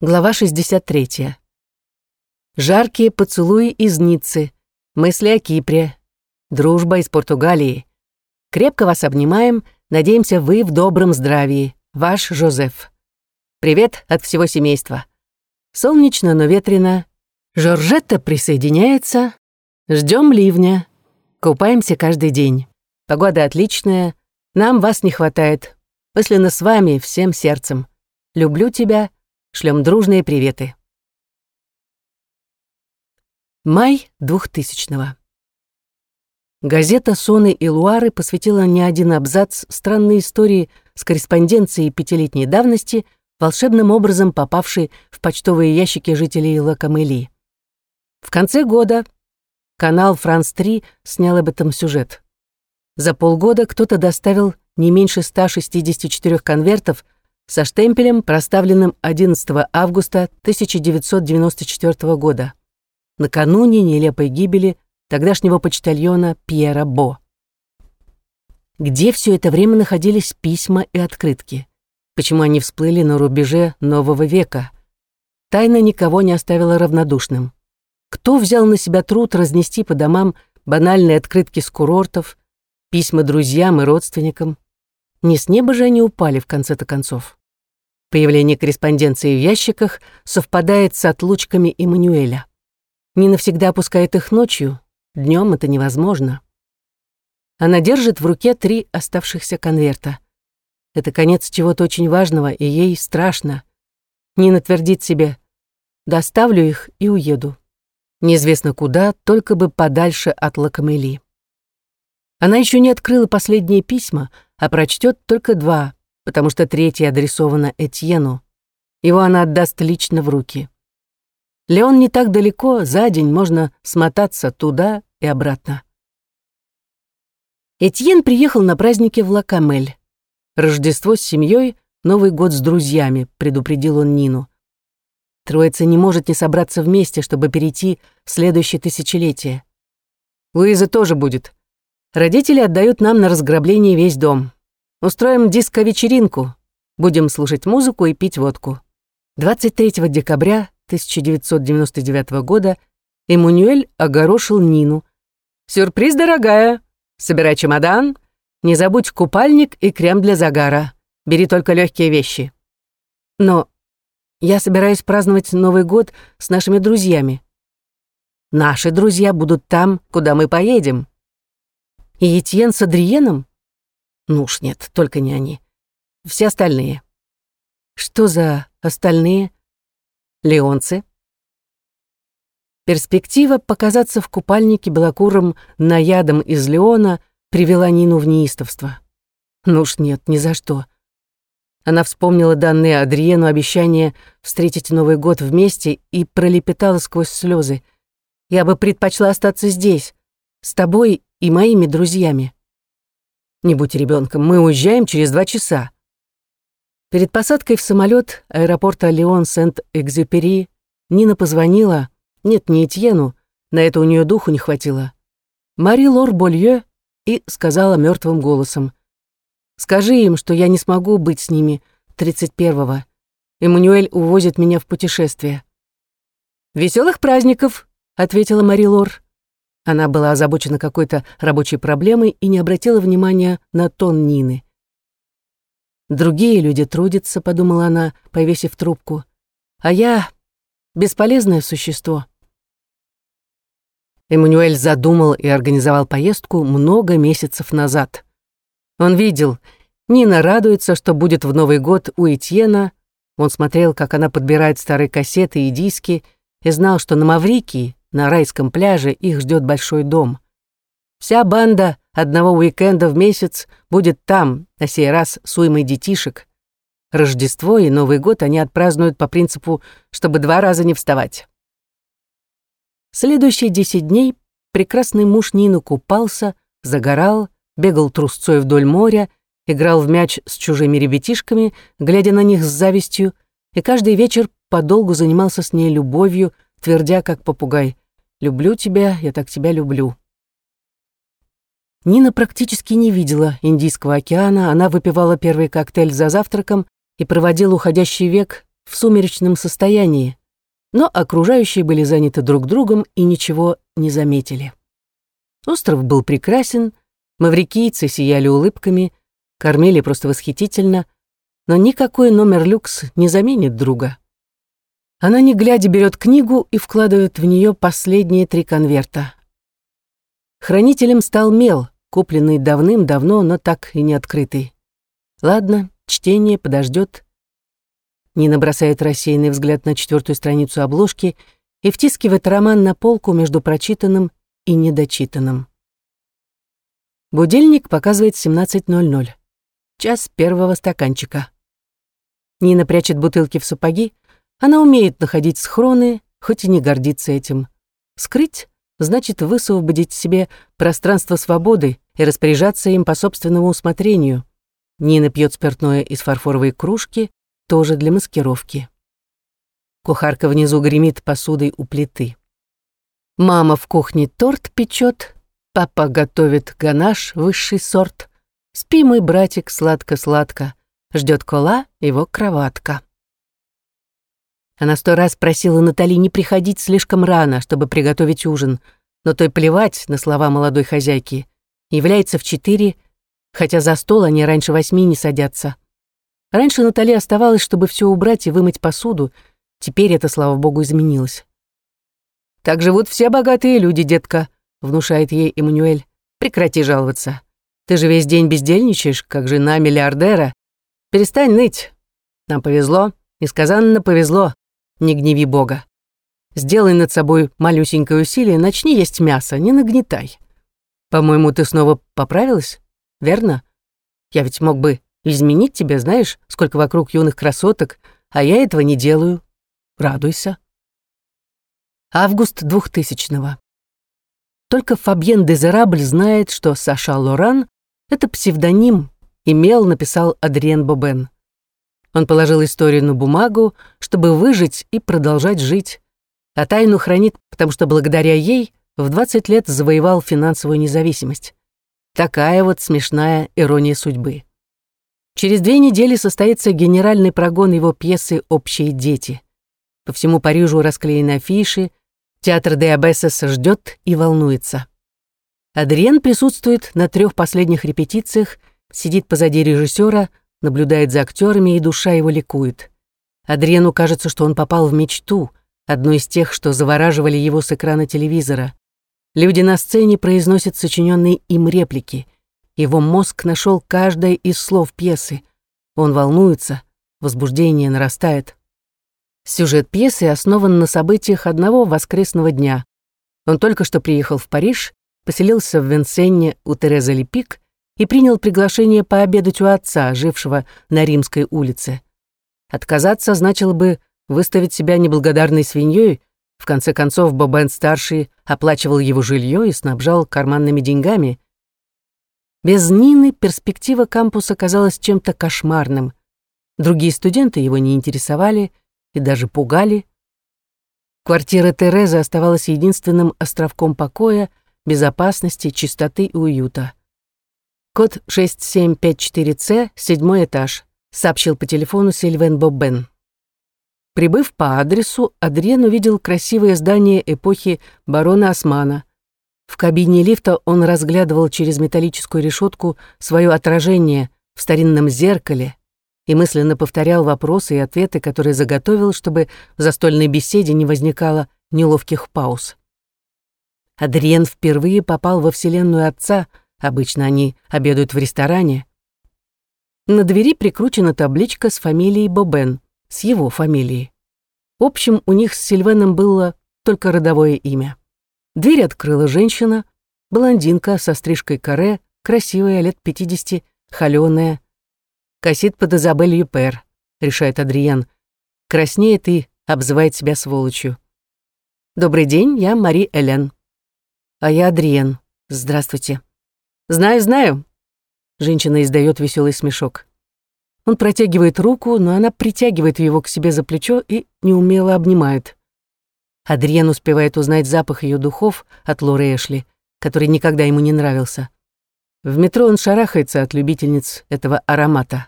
Глава 63. Жаркие поцелуи из Ниццы, мысли о Кипре, дружба из Португалии. Крепко вас обнимаем, надеемся, вы в добром здравии. Ваш Жозеф. Привет от всего семейства. Солнечно, но ветрено. Жоржетта присоединяется. Ждем ливня. Купаемся каждый день. Погода отличная. Нам вас не хватает. Мысленно с вами всем сердцем. Люблю тебя. Шлем дружные приветы. Май 2000-го. Газета «Соны и Луары» посвятила не один абзац странной истории с корреспонденцией пятилетней давности, волшебным образом попавшей в почтовые ящики жителей Лакамели. В конце года канал «Франс-3» снял об этом сюжет. За полгода кто-то доставил не меньше 164 конвертов – со штемпелем, проставленным 11 августа 1994 года, накануне нелепой гибели тогдашнего почтальона Пьера Бо. Где все это время находились письма и открытки? Почему они всплыли на рубеже нового века? Тайна никого не оставила равнодушным. Кто взял на себя труд разнести по домам банальные открытки с курортов, письма друзьям и родственникам? Не с неба же они упали в конце-то концов. Появление корреспонденции в ящиках совпадает с отлучками Эммануэля. Не навсегда опускает их ночью, днем это невозможно. Она держит в руке три оставшихся конверта. Это конец чего-то очень важного, и ей страшно. Нина твердит себе «доставлю их и уеду». Неизвестно куда, только бы подальше от Лакамели. Она еще не открыла последние письма, а прочтет только два, потому что третье адресовано Этьену. Его она отдаст лично в руки. Леон не так далеко, за день можно смотаться туда и обратно. Этьен приехал на праздники в Лакамель. Рождество с семьей, Новый год с друзьями, предупредил он Нину. Троица не может не собраться вместе, чтобы перейти в следующее тысячелетие. Луиза тоже будет. Родители отдают нам на разграбление весь дом. Устроим диско-вечеринку. Будем слушать музыку и пить водку. 23 декабря 1999 года Эммануэль огорошил Нину. «Сюрприз, дорогая! Собирай чемодан. Не забудь купальник и крем для загара. Бери только легкие вещи». «Но я собираюсь праздновать Новый год с нашими друзьями. Наши друзья будут там, куда мы поедем. И Етьен с Адриеном? Ну уж нет, только не они. Все остальные. Что за остальные? Леонцы? Перспектива показаться в купальнике белокурым наядом из Леона привела Нину в неистовство. Ну уж нет, ни за что. Она вспомнила данные Адриену обещание встретить Новый год вместе и пролепетала сквозь слезы. «Я бы предпочла остаться здесь, с тобой и моими друзьями». Не будь ребенком, мы уезжаем через два часа. Перед посадкой в самолет аэропорта Леон Сент-Экзюпери Нина позвонила, нет, не Этьену, на это у нее духу не хватило, Мари Лор Болье и сказала мертвым голосом. «Скажи им, что я не смогу быть с ними 31-го. Эммануэль увозит меня в путешествие». «Веселых праздников!» — ответила Мари Лор. Она была озабочена какой-то рабочей проблемой и не обратила внимания на тон Нины. «Другие люди трудятся», — подумала она, повесив трубку. «А я — бесполезное существо». Эммануэль задумал и организовал поездку много месяцев назад. Он видел, Нина радуется, что будет в Новый год у Этьена, он смотрел, как она подбирает старые кассеты и диски, и знал, что на Маврикии на райском пляже их ждет большой дом. Вся банда одного уикенда в месяц будет там, на сей раз с уймой детишек. Рождество и Новый год они отпразднуют по принципу, чтобы два раза не вставать. Следующие десять дней прекрасный муж Нину купался, загорал, бегал трусцой вдоль моря, играл в мяч с чужими ребятишками, глядя на них с завистью, и каждый вечер подолгу занимался с ней любовью, твердя как попугай «Люблю тебя, я так тебя люблю». Нина практически не видела Индийского океана, она выпивала первый коктейль за завтраком и проводила уходящий век в сумеречном состоянии, но окружающие были заняты друг другом и ничего не заметили. Остров был прекрасен, маврикийцы сияли улыбками, кормили просто восхитительно, но никакой номер люкс не заменит друга. Она, не глядя, берет книгу и вкладывает в нее последние три конверта. Хранителем стал мел, купленный давным-давно, но так и не открытый. Ладно, чтение подождет. Нина бросает рассеянный взгляд на четвертую страницу обложки и втискивает роман на полку между прочитанным и недочитанным. Будильник показывает 17.00. Час первого стаканчика. Нина прячет бутылки в сапоги. Она умеет находить схроны, хоть и не гордится этим. Скрыть значит высвободить себе пространство свободы и распоряжаться им по собственному усмотрению. Нина пьет спиртное из фарфоровой кружки, тоже для маскировки. Кухарка внизу гремит посудой у плиты. Мама в кухне торт печет, папа готовит ганаш высший сорт. Спи, мой братик, сладко-сладко, ждет кола его кроватка. Она сто раз просила Натали не приходить слишком рано, чтобы приготовить ужин, но той плевать на слова молодой хозяйки. Является в четыре, хотя за стол они раньше восьми не садятся. Раньше Натали оставалось, чтобы все убрать и вымыть посуду. Теперь это, слава богу, изменилось. «Так живут все богатые люди, детка», — внушает ей Эммануэль. «Прекрати жаловаться. Ты же весь день бездельничаешь, как жена миллиардера. Перестань ныть. Нам повезло, несказанно повезло. Не гневи Бога. Сделай над собой малюсенькое усилие, начни есть мясо, не нагнетай. По-моему, ты снова поправилась, верно? Я ведь мог бы Изменить тебя, знаешь, сколько вокруг юных красоток, а я этого не делаю. Радуйся. Август двухтысячного. Только Фабьен Дезерабль знает, что Саша Лоран — это псевдоним, имел, написал Адриен Бобен. Он положил историю на бумагу, чтобы выжить и продолжать жить, а тайну хранит, потому что благодаря ей в 20 лет завоевал финансовую независимость. Такая вот смешная ирония судьбы. Через две недели состоится генеральный прогон его пьесы «Общие дети». По всему Парижу расклеены афиши, театр де ждет и волнуется. Адриен присутствует на трех последних репетициях, сидит позади режиссера, наблюдает за актерами, и душа его ликует. Адриену кажется, что он попал в мечту, одну из тех, что завораживали его с экрана телевизора. Люди на сцене произносят сочиненные им реплики — его мозг нашел каждое из слов пьесы. Он волнуется, возбуждение нарастает. Сюжет пьесы основан на событиях одного воскресного дня. Он только что приехал в Париж, поселился в Венсенне у Терезы Лепик и принял приглашение пообедать у отца, жившего на Римской улице. Отказаться значило бы выставить себя неблагодарной свиньей, в конце концов Бобен-старший оплачивал его жилье и снабжал карманными деньгами, без Нины перспектива кампуса казалась чем-то кошмарным. Другие студенты его не интересовали и даже пугали. Квартира Терезы оставалась единственным островком покоя, безопасности, чистоты и уюта. Код 6754C, седьмой этаж, сообщил по телефону Сильвен Боббен. Прибыв по адресу, Адриен увидел красивое здание эпохи барона Османа, в кабине лифта он разглядывал через металлическую решетку свое отражение в старинном зеркале и мысленно повторял вопросы и ответы, которые заготовил, чтобы в застольной беседе не возникало неловких пауз. Адриен впервые попал во вселенную отца, обычно они обедают в ресторане. На двери прикручена табличка с фамилией Бобен, с его фамилией. В общем, у них с Сильвеном было только родовое имя. Дверь открыла женщина, блондинка со стрижкой каре, красивая, лет пятидесяти, холёная. Косит под Изабель Юпер, решает Адриен. Краснеет и обзывает себя сволочью. «Добрый день, я Мари Элен». «А я Адриен. Здравствуйте». «Знаю, знаю». Женщина издает веселый смешок. Он протягивает руку, но она притягивает его к себе за плечо и неумело обнимает. Адриен успевает узнать запах ее духов от Лоры Эшли, который никогда ему не нравился. В метро он шарахается от любительниц этого аромата.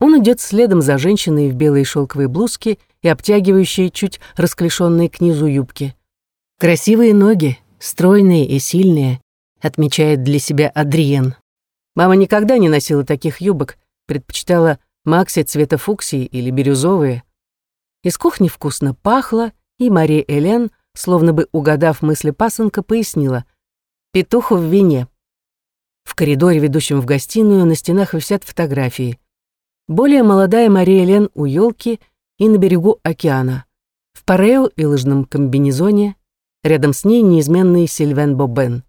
Он идет следом за женщиной в белой шелковой блузке и обтягивающей чуть расклешенные к низу юбки. Красивые ноги, стройные и сильные, отмечает для себя Адриен. Мама никогда не носила таких юбок, предпочитала макси цвета фуксии или бирюзовые. Из кухни вкусно пахло, и Мария Элен, словно бы угадав мысли пасынка, пояснила «Петуху в вине». В коридоре, ведущем в гостиную, на стенах висят фотографии. Более молодая Мария Элен у елки и на берегу океана. В парео и лыжном комбинезоне. Рядом с ней неизменный Сильвен Бобен.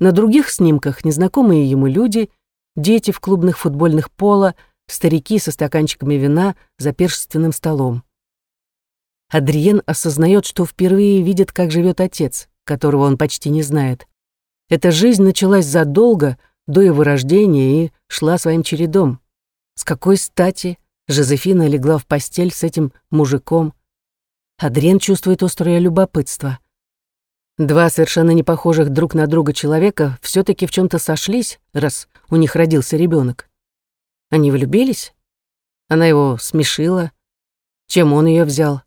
На других снимках незнакомые ему люди, дети в клубных футбольных поло, старики со стаканчиками вина за першественным столом. Адриен осознает, что впервые видит, как живет отец, которого он почти не знает. Эта жизнь началась задолго до его рождения и шла своим чередом. С какой стати Жозефина легла в постель с этим мужиком? Адриен чувствует острое любопытство. Два совершенно не похожих друг на друга человека все таки в чем то сошлись, раз у них родился ребенок. Они влюбились? Она его смешила. Чем он ее взял?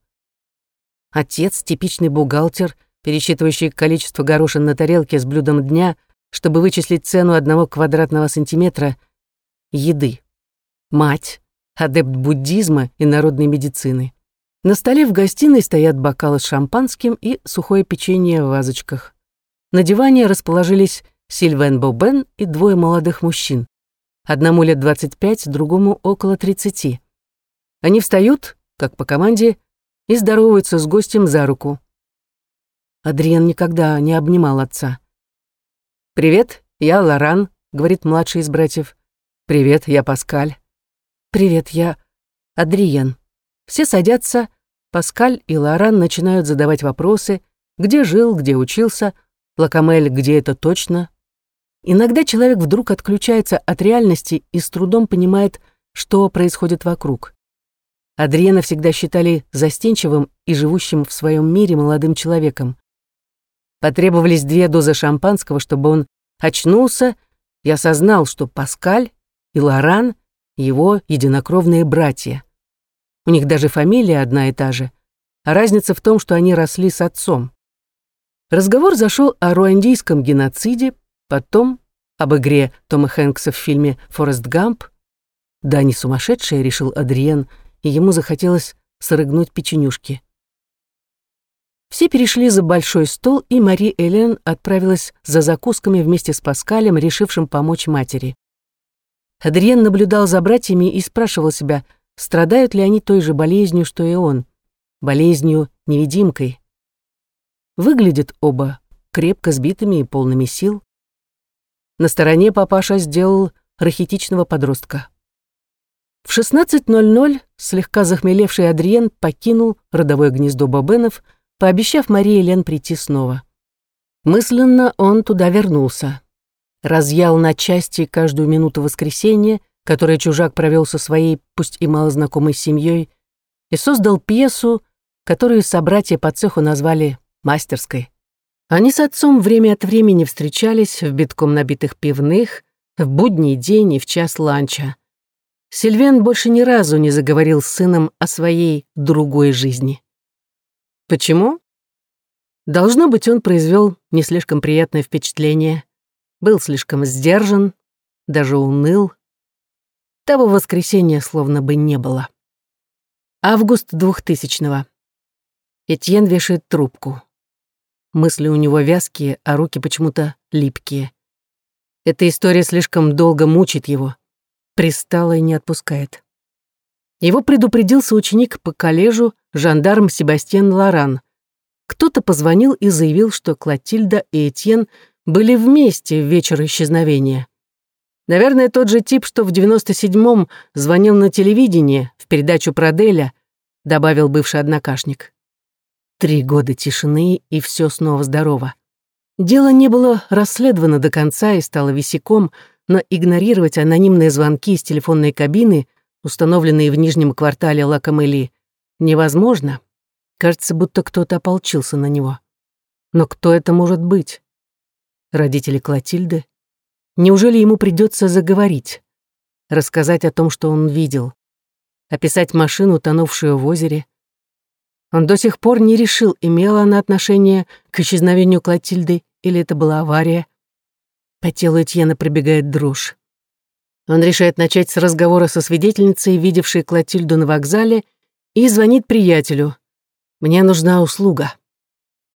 Отец — типичный бухгалтер, пересчитывающий количество горошин на тарелке с блюдом дня, чтобы вычислить цену одного квадратного сантиметра еды. Мать — адепт буддизма и народной медицины. На столе в гостиной стоят бокалы с шампанским и сухое печенье в вазочках. На диване расположились Сильвен Бобен и двое молодых мужчин. Одному лет 25, другому около 30. Они встают, как по команде, и здороваются с гостем за руку. Адриан никогда не обнимал отца. «Привет, я Лоран», — говорит младший из братьев. «Привет, я Паскаль». «Привет, я Адриен». Все садятся, Паскаль и Лоран начинают задавать вопросы, где жил, где учился, Лакамель, где это точно. Иногда человек вдруг отключается от реальности и с трудом понимает, что происходит вокруг. Адриена всегда считали застенчивым и живущим в своем мире молодым человеком. Потребовались две дозы шампанского, чтобы он очнулся и осознал, что Паскаль и Лоран — его единокровные братья. У них даже фамилия одна и та же. А разница в том, что они росли с отцом. Разговор зашел о руандийском геноциде, потом об игре Тома Хэнкса в фильме «Форест Гамп». Да, не сумасшедшая, решил Адриен, и ему захотелось срыгнуть печенюшки. Все перешли за большой стол, и Мари Элен отправилась за закусками вместе с Паскалем, решившим помочь матери. Адриен наблюдал за братьями и спрашивал себя — страдают ли они той же болезнью, что и он, болезнью-невидимкой. Выглядят оба крепко сбитыми и полными сил. На стороне папаша сделал рахитичного подростка. В 16.00 слегка захмелевший Адриен покинул родовое гнездо Бобенов, пообещав Марии Лен прийти снова. Мысленно он туда вернулся. Разъял на части каждую минуту воскресенья которое чужак провел со своей, пусть и малознакомой семьей, и создал пьесу, которую собратья по цеху назвали «мастерской». Они с отцом время от времени встречались в битком набитых пивных, в будний день и в час ланча. Сильвен больше ни разу не заговорил с сыном о своей другой жизни. Почему? Должно быть, он произвел не слишком приятное впечатление, был слишком сдержан, даже уныл, того воскресенья словно бы не было. Август двухтысячного. Этьен вешает трубку. Мысли у него вязкие, а руки почему-то липкие. Эта история слишком долго мучит его. Пристала и не отпускает. Его предупредил соученик по коллежу, жандарм Себастьян Лоран. Кто-то позвонил и заявил, что Клотильда и Этьен были вместе в вечер исчезновения. Наверное, тот же тип, что в 97-м звонил на телевидение в передачу про Деля, добавил бывший однокашник. Три года тишины, и все снова здорово. Дело не было расследовано до конца и стало висяком, но игнорировать анонимные звонки из телефонной кабины, установленные в нижнем квартале Лакамели, невозможно. Кажется, будто кто-то ополчился на него. Но кто это может быть? Родители Клотильды? Неужели ему придется заговорить? рассказать о том, что он видел, описать машину, тонувшую в озере. Он до сих пор не решил, имела она отношение к исчезновению Клотильды или это была авария. По телу Этьена пробегает дрожь. Он решает начать с разговора со свидетельницей, видевшей Клотильду на вокзале, и звонит приятелю. «Мне нужна услуга».